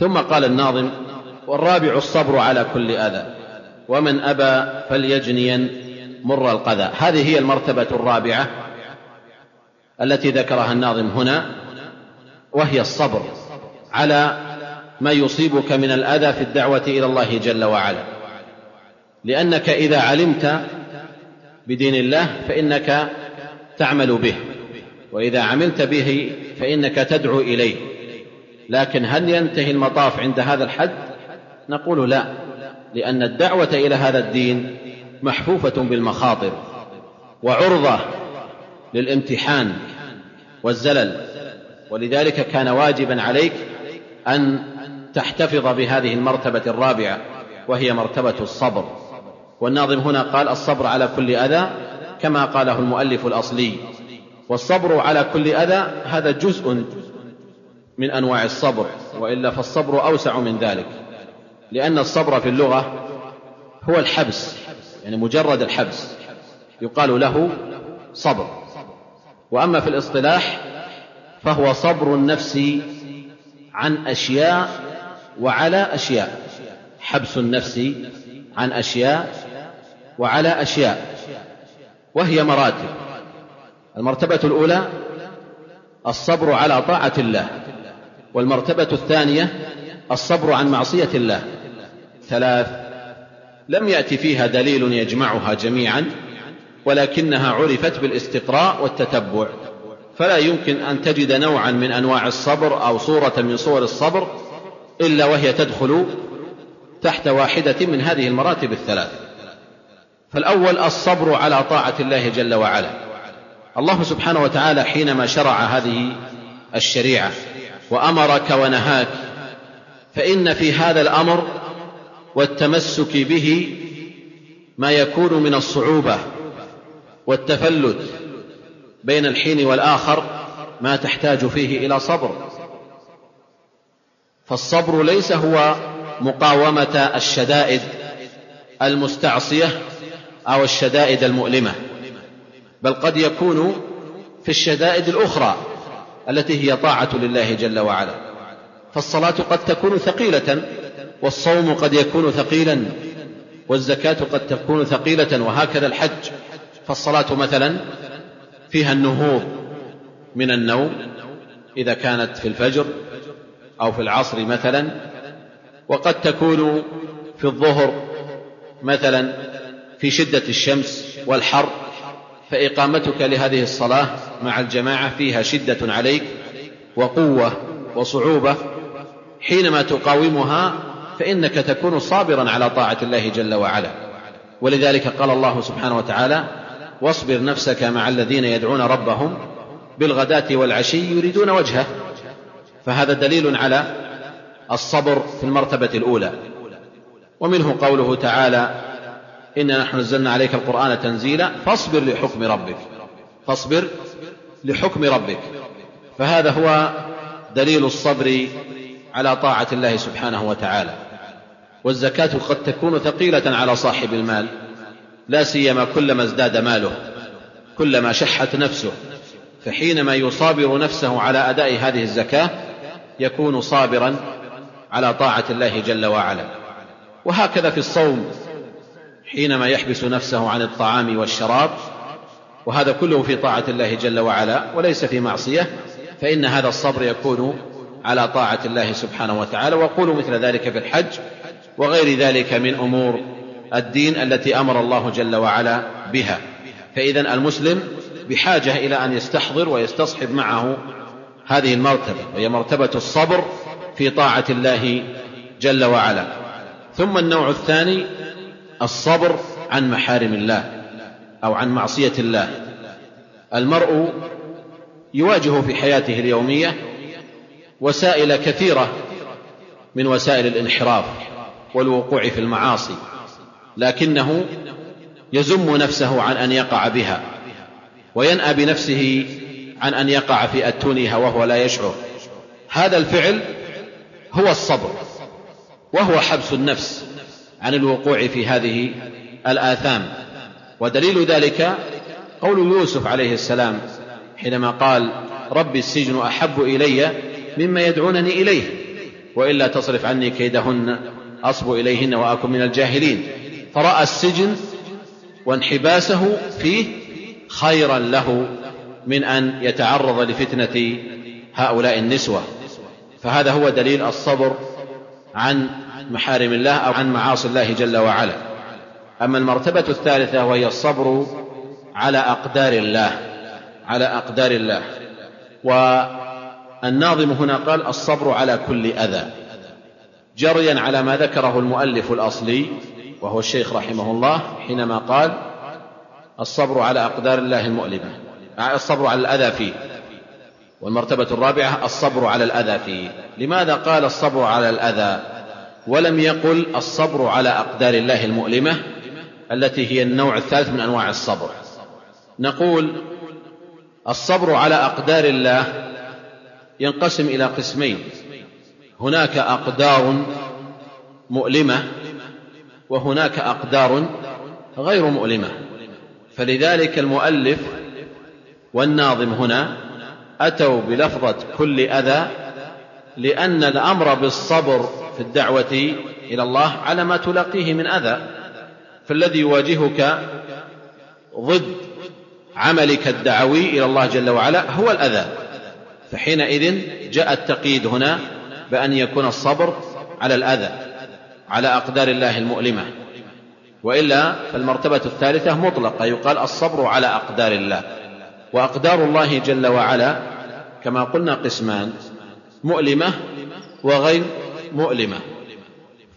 ثم قال الناظم والرابع الصبر على كل أذى ومن أبى فليجنين مر القذى. هذه هي المرتبة الرابعة التي ذكرها الناظم هنا وهي الصبر على ما يصيبك من الأذى في الدعوة إلى الله جل وعلا. لأنك إذا علمت بدين الله فإنك تعمل به وإذا عملت به فإنك تدعو إليه. لكن هل ينتهي المطاف عند هذا الحد؟ نقول لا لأن الدعوة إلى هذا الدين محفوفة بالمخاطر وعرضة للامتحان والزلل. ولذلك كان واجبا عليك أن تحتفظ بهذه المرتبة الرابعة وهي مرتبة الصبر. والناظم هنا قال الصبر على كل أذى كما قاله المؤلف الأصلي. والصبر على كل أذى هذا جزء من أنواع الصبر وإلا فالصبر أوسع من ذلك. لأن الصبر في اللغة هو الحبس يعني مجرد الحبس. يقال له صبر. وأما في الاصطلاح فهو صبر النفس عن أشياء وعلى أشياء. حبس النفس عن أشياء وعلى أشياء. وهي مراتب. المرتبة الأولى الصبر على طاعة الله. والمرتبة الثانية الصبر عن معصية الله. ثلاث لم يأتي فيها دليل يجمعها جميعا ولكنها عرفت بالاستقراء والتتبع. فلا يمكن أن تجد نوعا من أنواع الصبر أو صورة من صور الصبر إلا وهي تدخل تحت واحدة من هذه المراتب الثلاث. فالأول الصبر على طاعة الله جل وعلا. الله سبحانه وتعالى حينما شرع هذه الشريعة وأمرك ونهاك فإن في هذا الأمر والتمسك به ما يكون من الصعوبة والتفلت بين الحين والآخر ما تحتاج فيه إلى صبر. فالصبر ليس هو مقاومة الشدائد المستعصية أو الشدائد المؤلمة بل قد يكون في الشدائد الأخرى. التي هي طاعة لله جل وعلا. فالصلاة قد تكون ثقيلة والصوم قد يكون ثقيلا والزكاة قد تكون ثقيلة وهكذا الحج. فالصلاة مثلا فيها النهوض من النوم إذا كانت في الفجر أو في العصر مثلا. وقد تكون في الظهر مثلا في شدة الشمس والحر. فإقامتك لهذه الصلاة مع الجماعة فيها شدة عليك وقوة وصعوبة. حينما تقاومها فإنك تكون صابرا على طاعة الله جل وعلا. ولذلك قال الله سبحانه وتعالى واصبر نفسك مع الذين يدعون ربهم بالغداة والعشي يريدون وجهه. فهذا دليل على الصبر في المرتبة الأولى. ومنه قوله تعالى إنا نحن نزلنا عليك القرآن تنزيلا فاصبر لحكم ربك. فاصبر لحكم ربك. فهذا هو دليل الصبر على طاعة الله سبحانه وتعالى. والزكاة قد تكون ثقيلة على صاحب المال لا سيما كلما ازداد ماله كلما شحت نفسه. فحينما يصابر نفسه على أداء هذه الزكاة يكون صابرا على طاعة الله جل وعلا. وهكذا في الصوم حينما يحبس نفسه عن الطعام والشراب وهذا كله في طاعة الله جل وعلا وليس في معصية فإن هذا الصبر يكون على طاعة الله سبحانه وتعالى. وقولوا مثل ذلك في الحج وغير ذلك من أمور الدين التي أمر الله جل وعلا بها. فإذا المسلم بحاجة إلى أن يستحضر ويستصحب معه هذه المرتبة وهي مرتبة الصبر في طاعة الله جل وعلا. ثم النوع الثاني الصبر عن محارم الله أو عن معصية الله. المرء يواجه في حياته اليومية وسائل كثيرة من وسائل الانحراف والوقوع في المعاصي لكنه يزم نفسه عن أن يقع بها وينأى بنفسه عن أن يقع في أتونها وهو لا يشعر. هذا الفعل هو الصبر وهو حبس النفس. عن الوقوع في هذه الآثام. ودليل ذلك قول يوسف عليه السلام حينما قال رب السجن أحب إلي مما يدعونني إليه وإلا تصرف عني كيدهن أصب إليهن وأكن من الجاهلين. فرأى السجن وانحباسه فيه خيرا له من أن يتعرض لفتنة هؤلاء النسوة. فهذا هو دليل الصبر عن محارم الله أو عن معاصي الله جل وعلا. أما المرتبة الثالثة وهي الصبر على أقدار الله على أقدار الله. والناظم هنا قال الصبر على كل أذى. جريا على ما ذكره المؤلف الأصلي وهو الشيخ رحمه الله حينما قال الصبر على أقدار الله المؤلمة. الصبر على الأذى فيه. والمرتبة الرابعة الصبر على الأذى فيه. لماذا قال الصبر على الأذى؟ ولم يقل الصبر على أقدار الله المؤلمة التي هي النوع الثالث من أنواع الصبر. نقول الصبر على أقدار الله ينقسم إلى قسمين. هناك أقدار مؤلمة وهناك أقدار غير مؤلمة. فلذلك المؤلف والناظم هنا أتوا بلفظة كل أذى لأن الأمر بالصبر في الدعوة إلى الله على ما تلاقيه من أذى فالذي يواجهك ضد عملك الدعوي إلى الله جل وعلا هو الأذى. فحينئذ جاء التقييد هنا بأن يكون الصبر على الأذى على أقدار الله المؤلمة. وإلا فالمرتبة الثالثة مطلقة يقال الصبر على أقدار الله. وأقدار الله جل وعلا كما قلنا قسمان مؤلمة وغير مؤلمة.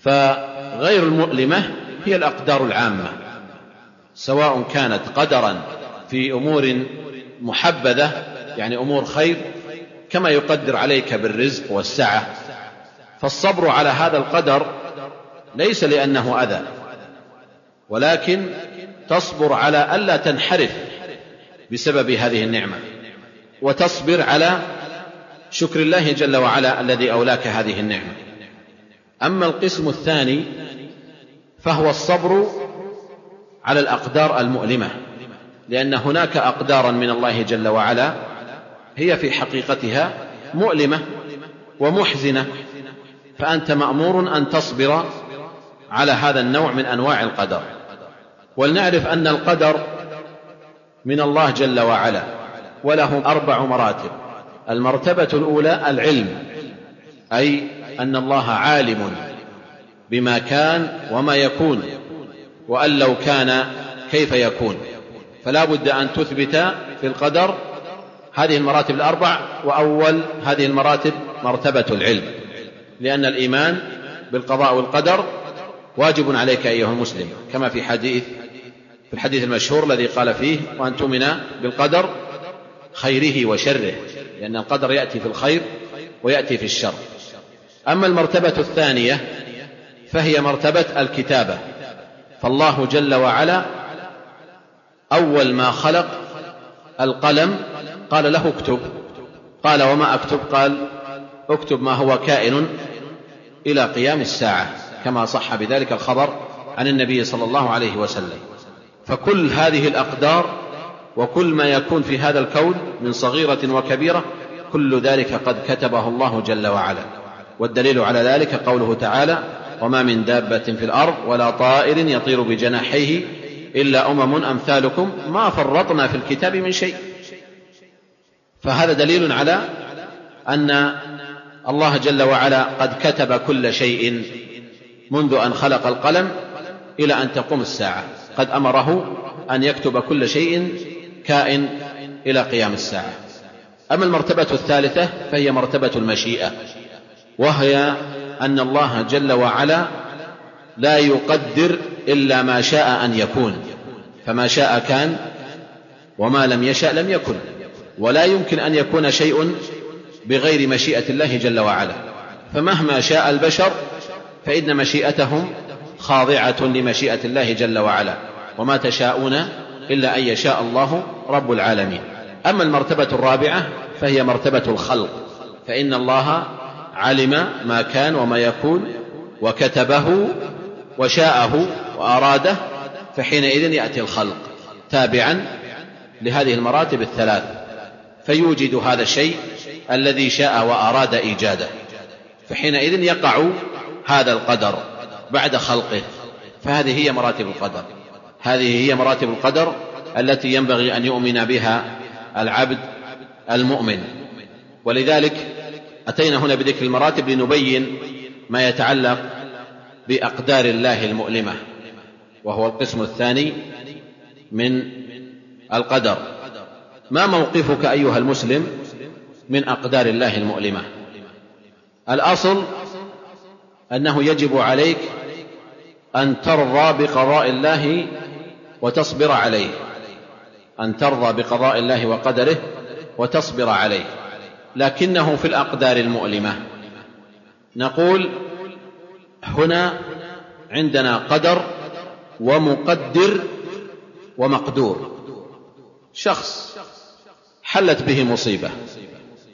فغير المؤلمة هي الأقدار العامة سواء كانت قدرا في أمور محبذة يعني أمور خير كما يقدر عليك بالرزق والسعة. فالصبر على هذا القدر ليس لأنه أذى ولكن تصبر على ألا تنحرف بسبب هذه النعمة وتصبر على شكر الله جل وعلا الذي أولاك هذه النعمة. أما القسم الثاني فهو الصبر على الأقدار المؤلمة لأن هناك أقدارا من الله جل وعلا هي في حقيقتها مؤلمة ومحزنة فأنت مأمور أن تصبر على هذا النوع من أنواع القدر. ولنعرف أن القدر من الله جل وعلا وله أربع مراتب المرتبة الأولى العلم أي أن الله عالم بما كان وما يكون وأن لو كان كيف يكون. فلا بد أن تثبت في القدر هذه المراتب الأربع وأول هذه المراتب مرتبة العلم. لأن الإيمان بالقضاء والقدر واجب عليك أيها المسلم كما في حديث في الحديث المشهور الذي قال فيه وأن تؤمن بالقدر خيره وشره. لأن القدر يأتي في الخير ويأتي في الشر. أما المرتبة الثانية فهي مرتبة الكتابة. فالله جل وعلا أول ما خلق القلم قال له اكتب. قال وما أكتب؟ قال اكتب ما هو كائن إلى قيام الساعة كما صح بذلك الخبر عن النبي صلى الله عليه وسلم. فكل هذه الأقدار وكل ما يكون في هذا الكون من صغيرة وكبيرة كل ذلك قد كتبه الله جل وعلا. والدليل على ذلك قوله تعالى وما من دابة في الأرض ولا طائر يطير بجناحيه إلا أمم أمثالكم ما فرطنا في الكتاب من شيء. فهذا دليل على أن الله جل وعلا قد كتب كل شيء منذ أن خلق القلم إلى أن تقوم الساعة. قد أمره أن يكتب كل شيء كائن إلى قيام الساعة. أما المرتبة الثالثة فهي مرتبة المشيئة. وهي أن الله جل وعلا لا يقدر إلا ما شاء أن يكون. فما شاء كان وما لم يشأ لم يكن. ولا يمكن أن يكون شيء بغير مشيئة الله جل وعلا. فمهما شاء البشر فإن مشيئتهم خاضعة لمشيئة الله جل وعلا. وما تشاءون إلا أن يشاء الله رب العالمين. أما المرتبة الرابعة فهي مرتبة الخلق. فإن الله علم ما كان وما يكون وكتبه وشاءه وأراده فحينئذ يأتي الخلق تابعا لهذه المراتب الثلاث فيوجد هذا الشيء الذي شاء وأراد إيجاده فحينئذ يقع هذا القدر بعد خلقه فهذه هي مراتب القدر هذه هي مراتب القدر التي ينبغي أن يؤمن بها العبد المؤمن ولذلك أتينا هنا بذكر المراتب لنبين ما يتعلق بأقدار الله المؤلمة وهو القسم الثاني من القدر. ما موقفك أيها المسلم من أقدار الله المؤلمة؟ الأصل أنه يجب عليك أن ترضى بقضاء الله وتصبر عليه أن ترضى بقضاء الله وقدره وتصبر عليه. لكنه في الأقدار المؤلمة. نقول هنا عندنا قدر ومقدر ومقدور. شخص حلت به مصيبة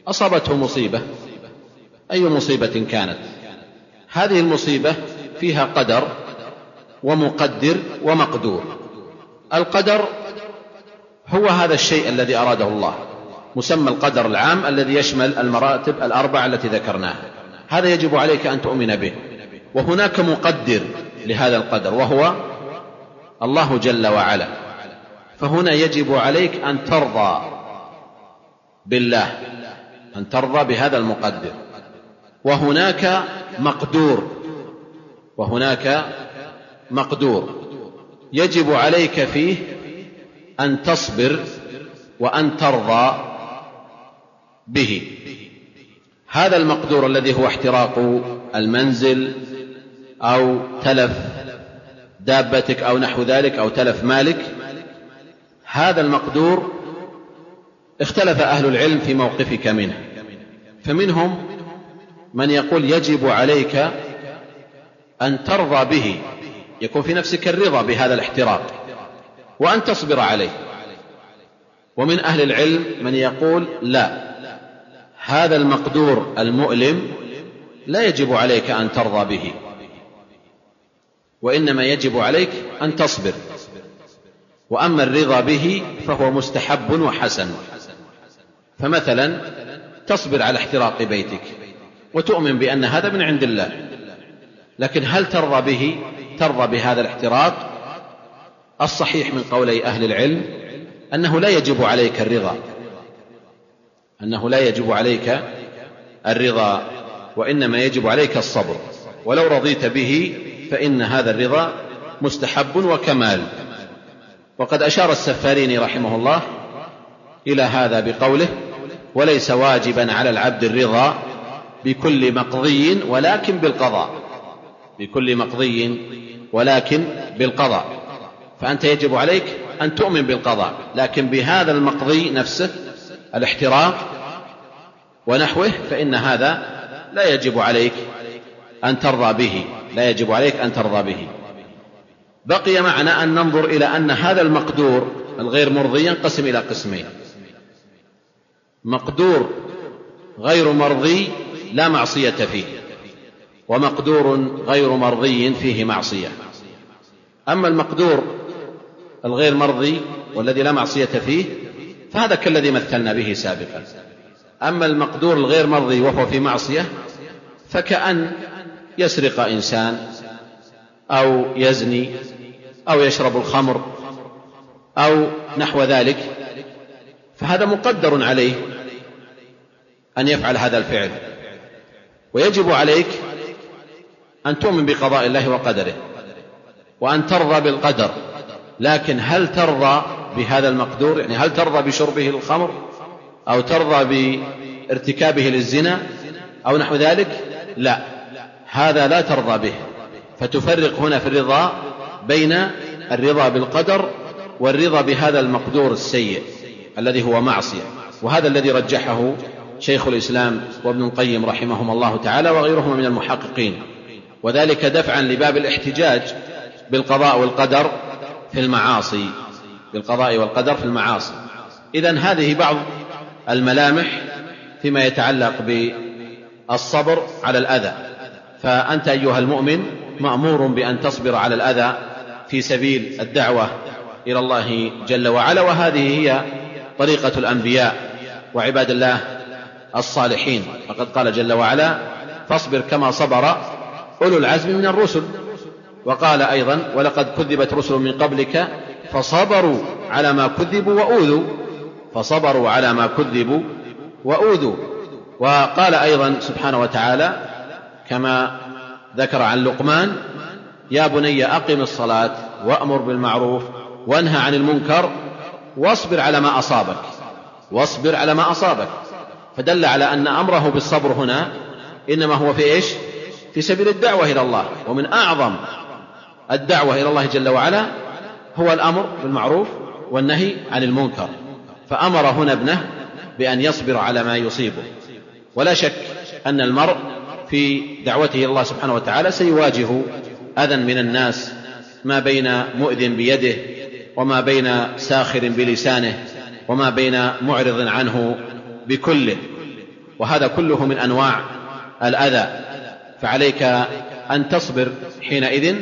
أصابته مصيبة أي مصيبة كانت؟ هذه المصيبة فيها قدر ومقدر ومقدور. القدر هو هذا الشيء الذي أراده الله. مسمى القدر العام الذي يشمل المراتب الأربع التي ذكرناها. هذا يجب عليك أن تؤمن به. وهناك مقدر لهذا القدر وهو الله جل وعلا. فهنا يجب عليك أن ترضى بالله أن ترضى بهذا المقدر. وهناك مقدور وهناك مقدور. يجب عليك فيه أن تصبر وأن ترضى به. هذا المقدور الذي هو احتراق المنزل أو تلف دابتك أو نحو ذلك أو تلف مالك. هذا المقدور اختلف أهل العلم في موقفك منه. فمنهم من يقول يجب عليك أن ترضى به. يكون في نفسك الرضا بهذا الاحتراق وأن تصبر عليه. ومن أهل العلم من يقول لا. هذا المقدور المؤلم لا يجب عليك أن ترضى به وإنما يجب عليك أن تصبر وأما الرضا به فهو مستحب وحسن. فمثلا تصبر على احتراق بيتك وتؤمن بأن هذا من عند الله لكن هل ترضى به؟ ترضى بهذا الاحتراق. الصحيح من قولي أهل العلم أنه لا يجب عليك الرضا. أنه لا يجب عليك الرضا وإنما يجب عليك الصبر. ولو رضيت به فإن هذا الرضا مستحب وكمال. وقد أشار السفاريني رحمه الله إلى هذا بقوله وليس واجبا على العبد الرضا بكل مقضي ولكن بالقضاء. بكل مقضي ولكن بالقضاء. فأنت يجب عليك أن تؤمن بالقضاء لكن بهذا المقضي نفسه الاحتراق ونحوه فإن هذا لا يجب عليك أن ترضى به لا يجب عليك أن ترضى به. بقي معنا أن ننظر إلى أن هذا المقدور الغير مرضي ينقسم إلى قسمين. مقدور غير مرضي لا معصية فيه ومقدور غير مرضي فيه معصية. أما المقدور الغير مرضي والذي لا معصية فيه فهذا كالذي مثلنا به سابقا. أما المقدور الغير مرضي وهو في معصية فكأن يسرق إنسان أو يزني أو يشرب الخمر أو نحو ذلك فهذا مقدر عليه أن يفعل هذا الفعل. ويجب عليك أن تؤمن بقضاء الله وقدره وأن ترضى بالقدر. لكن هل ترضى بهذا المقدور؟ يعني هل ترضى بشربه الخمر أو ترضى بارتكابه للزنا أو نحو ذلك؟ لا. هذا لا ترضى به. فتفرق هنا في الرضا بين الرضا بالقدر والرضا بهذا المقدور السيء الذي هو معصية. وهذا الذي رجحه شيخ الإسلام وابن القيم رحمهما الله تعالى وغيرهما من المحققين. وذلك دفعا لباب الاحتجاج بالقضاء والقدر في المعاصي. بالقضاء والقدر في المعاصي. إذا هذه بعض الملامح فيما يتعلق بالصبر على الأذى. فأنت أيها المؤمن مأمور بأن تصبر على الأذى في سبيل الدعوة إلى الله جل وعلا وهذه هي طريقة الأنبياء وعباد الله الصالحين. فقد قال جل وعلا فاصبر كما صبر أولو العزم من الرسل وقال أيضا ولقد كذبت رسل من قبلك فصبروا على ما كذبوا وأوذوا فصبروا على ما كذبوا وأوذوا. وقال أيضا سبحانه وتعالى كما ذكر عن لقمان يا بني أقم الصلاة وأمر بالمعروف وانهى عن المنكر واصبر على ما أصابك واصبر على ما أصابك. فدل على أن أمره بالصبر هنا إنما هو في إيش؟ في سبيل الدعوة إلى الله. ومن أعظم الدعوة إلى الله جل وعلا هو الأمر بالمعروف والنهي عن المنكر فأمر هنا ابنه بأن يصبر على ما يصيبه. ولا شك أن المرء في دعوته الله سبحانه وتعالى سيواجه أذى من الناس ما بين مؤذ بيده وما بين ساخر بلسانه وما بين معرض عنه بكله. وهذا كله من أنواع الأذى. فعليك أن تصبر حينئذ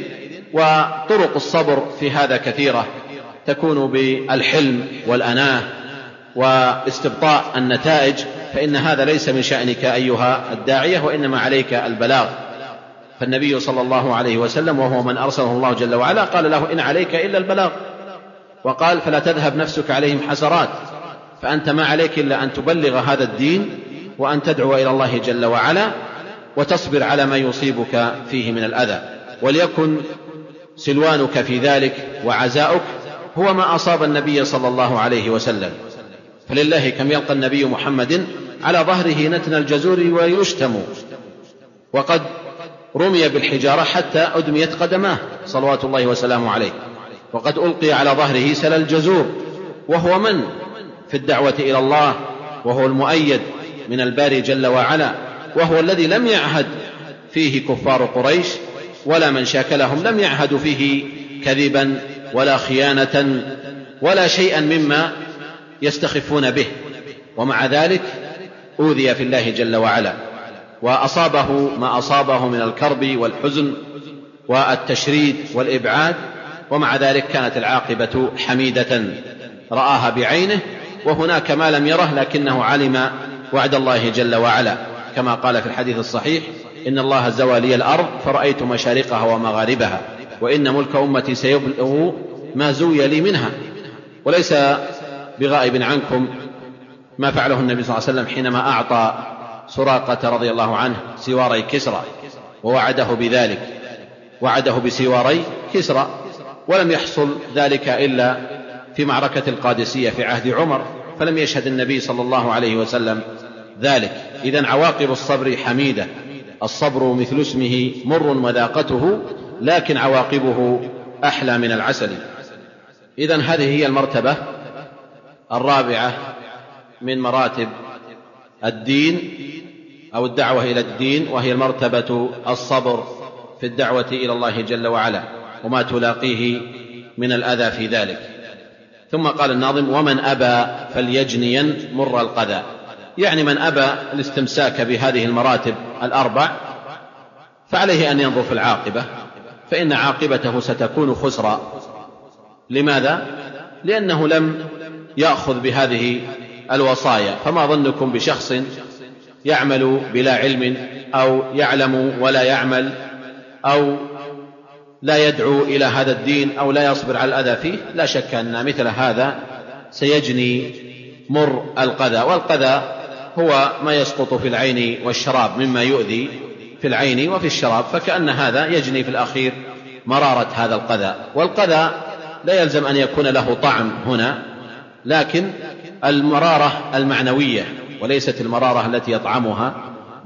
وطرق الصبر في هذا كثيرة تكون بالحلم والأناة واستبطاء النتائج فإن هذا ليس من شأنك أيها الداعية وإنما عليك البلاغ. فالنبي صلى الله عليه وسلم وهو من أرسله الله جل وعلا قال له إن عليك إلا البلاغ. وقال فلا تذهب نفسك عليهم حسرات فأنت ما عليك إلا أن تبلغ هذا الدين وأن تدعو إلى الله جل وعلا وتصبر على ما يصيبك فيه من الأذى. وليكن سلوانك في ذلك وعزاؤك هو ما أصاب النبي صلى الله عليه وسلم. فلله كم يلقى النبي محمد على ظهره نتن الجزور ويشتم. وقد رمي بالحجارة حتى أدميت قدماه صلوات الله وسلامه عليه. وقد ألقي على ظهره سل الجزور. وهو من في الدعوة إلى الله؟ وهو المؤيد من الباري جل وعلا. وهو الذي لم يعهد فيه كفار قريش ولا من شاكلهم لم يعهدوا فيه كذبا ولا خيانة ولا شيئا مما يستخفون به. ومع ذلك أوذي في الله جل وعلا وأصابه ما أصابه من الكرب والحزن والتشريد والإبعاد ومع ذلك كانت العاقبة حميدة. رآها بعينه وهناك ما لم يره لكنه علم وعد الله جل وعلا كما قال في الحديث الصحيح إن الله زوى لي الأرض فرأيت مشارقها ومغاربها وإن ملك أمتي سيبلغ ما زوي لي منها وليس بغائب عنكم ما فعله النبي صلى الله عليه وسلم حينما أعطى سراقة رضي الله عنه سواري كسرى ووعده بذلك وعده بسواري كسرى ولم يحصل ذلك إلا في معركة القادسية في عهد عمر فلم يشهد النبي صلى الله عليه وسلم ذلك إذا عواقب الصبر حميدة الصبر مثل اسمه مر وذاقته لكن عواقبه أحلى من العسل. إذا هذه هي المرتبة الرابعة من مراتب الدين أو الدعوة إلى الدين وهي المرتبة الصبر في الدعوة إلى الله جل وعلا وما تلاقيه من الأذى في ذلك. ثم قال الناظم ومن أبى فليجنين مر القذى. يعني من أبى الاستمساك بهذه المراتب الأربع فعليه أن ينظر في العاقبة فإن عاقبته ستكون خسرا. لماذا؟ لأنه لم يأخذ بهذه الوصايا. فما ظنكم بشخص يعمل بلا علم أو يعلم ولا يعمل أو لا يدعو إلى هذا الدين أو لا يصبر على الأذى فيه لا شك أن مثل هذا سيجني مر القذى. والقذى هو ما يسقط في العين والشراب مما يؤذي في العين وفي الشراب فكأن هذا يجني في الأخير مرارة هذا القذى. والقذى لا يلزم أن يكون له طعم هنا لكن المرارة المعنوية وليست المرارة التي يطعمها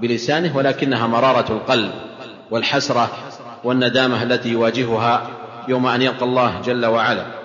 بلسانه ولكنها مرارة القلب والحسرة والندامة التي يواجهها يوم أن يلقى الله جل وعلا.